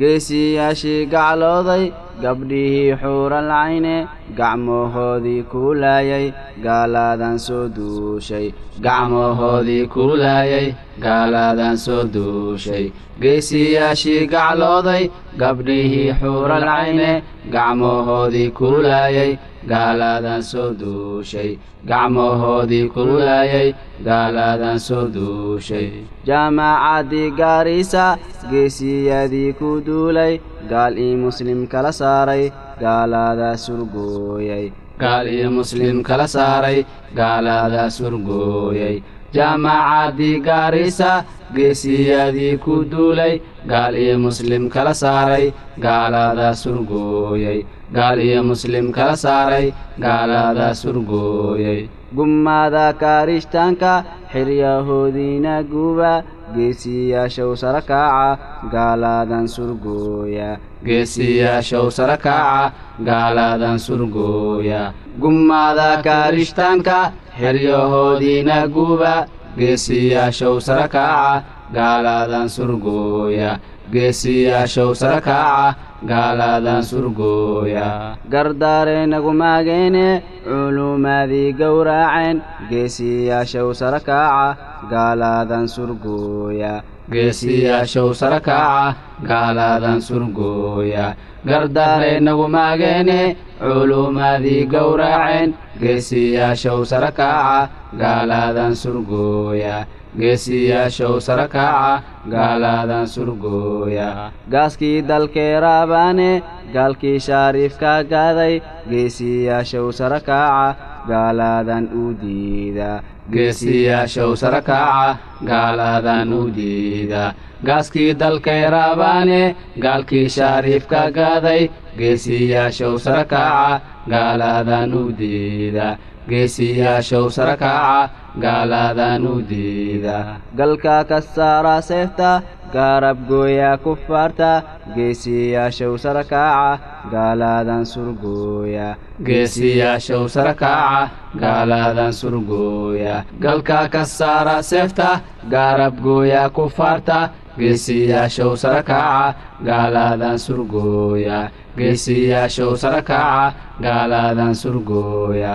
geesiyaashii gaclooday gabdhihii xuural cayne gacmahoodii kuulaayay gaalaadaan soo duushay. Gacmahoodii kuulaayay gaalaadaan soo duushay. Geesiyaashii gaclooday gabdhihii xuural cayne gacmahoodii kuulaayay gaalaadaan soo duushay gacmahoodii kuulaayay gaalaadaan soo duushay jaamacaddii gaariisa geesiyadii ku duulay gaal ii muslim kala saaray gaalaada surgooyay gaal iyo muslim kala saaray gaalaada surgooyay jaamacaddii gaariisa geesiyadii ku duulay gaal iyo muslim kala saaray gaalaada surgooyay gaal iyo muslim kala saaray gaalaada surgooyay gummaada kaarishtaanka xiryahoodiina guba geesiyaashow sara kaaca gaalaadan surgooya geesiyaashow sara kaaca gaalaadan surgooya gummaada kaarishtaanka xeryahoodiina guba. Geesiyaashow sara kaaca gaalaadan surgooya geesiyaashow sara kaaca gaalaadan surgooya gardaareenagu maageene culumaadii gowraaceen geesiyaashow sara kaaca gaalaadan surgooya geesiyaashow sara kaaca gaalaadan surgooya gardaareenagu maageene culumaadii gowraaceen geesiyaashow sara kaaca gaalaadan surgooya geesiyaashow sara kaaca gaalaadan surgooya gaaskii dalkee raabaane gaalkii shaariifka gaaday geesiyaashow sara kaaca gaalaadan u diida geesiyaashow sara kaaca gaalaadan u diida gaaskii dalkay raabaane gaalkii shaariifka gaaday geesiyaashow sara kaaca gaalaadan u diida geesiyaashow sara kaaca gaalaadan u diida galka ka saara seefta gaarab gooyaa kufaarta geesiyaashow sara kaaca gaalaadan surgooya geesiyaashow sara kaaca gaalaadan surgooya galka ka saara seefta gaarab gooyaa kufaarta geesiyaashow sara kaaca gaalaadan surgooya geesiyaashow sara kaaca gaalaadan surgooya